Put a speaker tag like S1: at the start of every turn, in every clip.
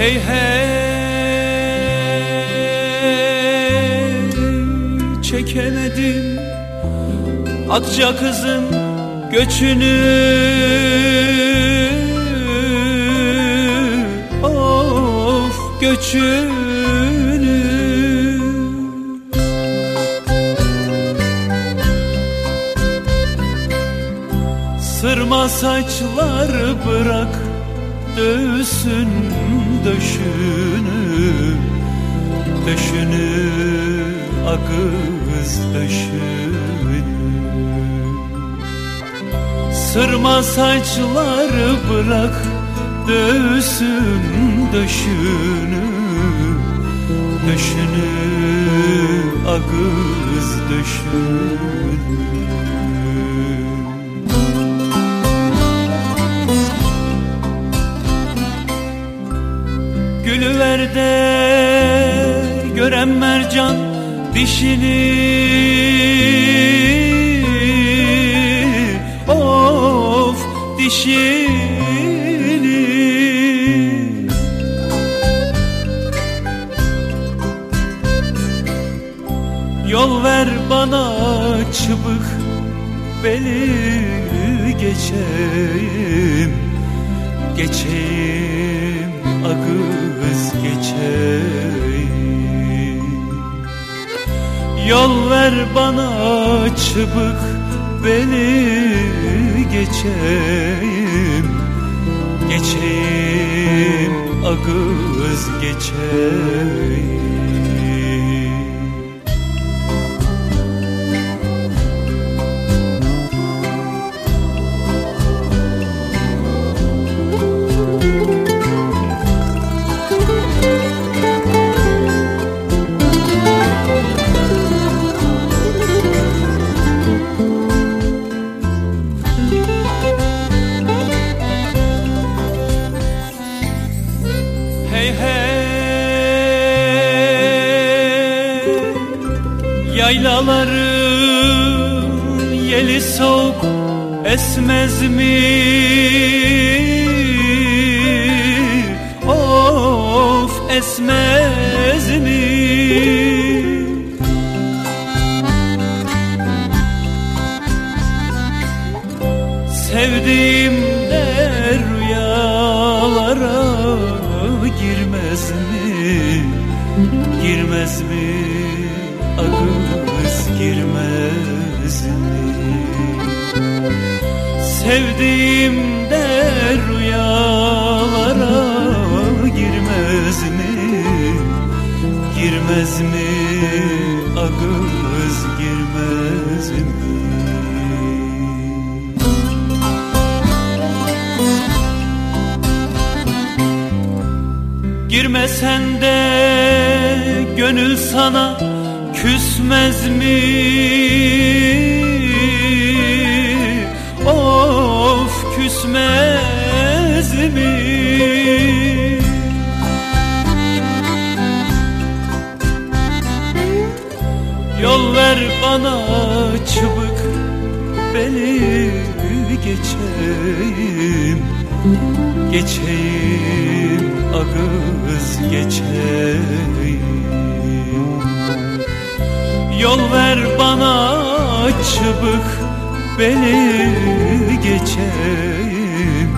S1: Hey hey çekemedim Akça kızım göçünü. Of göçünü. Sırma saçlar bırak dövsün döşünü Döşünü akız döşünü Sırma saçlar bırak dövsün döşünü Döşünü akız döşünü Gülüverde gören mercan dişini. Of dişini. Yol ver bana çıbık beli geçeyim Geçeyim Yol ver bana çıbık beni geçeyim. Geçeyim akız geçeyim Yaylaların yeli soğuk esmez mi? Of esmez mi? Sevdiğimde rüyalara girmez mi? Girmez mi? Akız girmez mi? Sevdiğimde rüyalara girmez mi? Girmez mi? Akız girmez mi? Girmesen de gönül sana küsmez mi? Of küsmez mi? Yol ver bana çıbık beni geçeyim Geçeyim akız geçeyim çıbık beni geçeyim.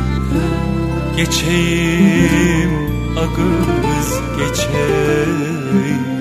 S1: Geçeyim akız geçeyim